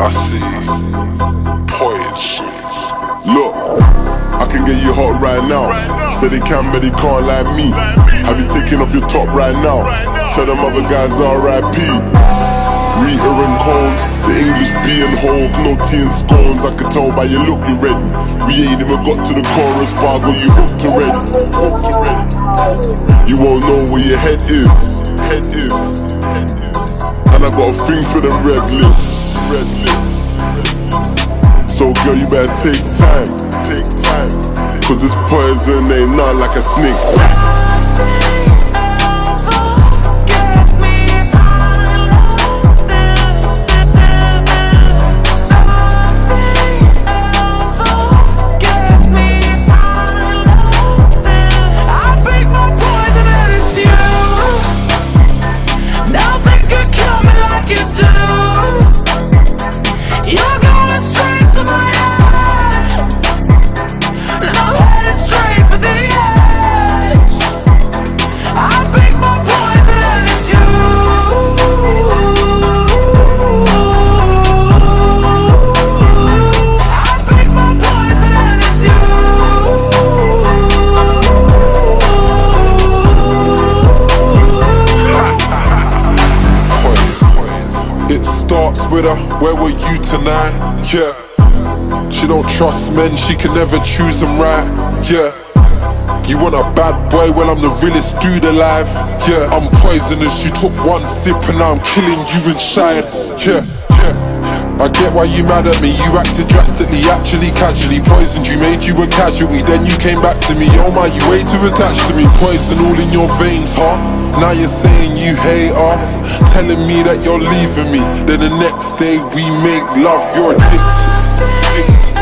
I see. Poison. Look, I can get you hot right now. Say they can, but they can't like me. Have you taken off your top right now? Tell them other guys RIP. Rita and Combs, the English being hold, no tea and scones. I can tell by your look you ready. We ain't even got to the chorus, I you hooked already. You won't know where your head is. Head is. And I got a thing for them red lips. Red. So girl, you better take time, take time. Cause this poison ain't not like a snake. With a where were you tonight? Yeah. She don't trust men, she can never choose them right. Yeah. You want a bad boy? Well, I'm the realest dude alive. Yeah, I'm poisonous. You took one sip and now I'm killing you inside. Yeah. I get why you mad at me. You acted drastically, actually casually poisoned you, made you a casualty. Then you came back to me. Oh my, you way too attached to me. Poison all in your veins, huh? Now you're saying you hate us, telling me that you're leaving me. Then the next day we make love. You're addicted. addicted.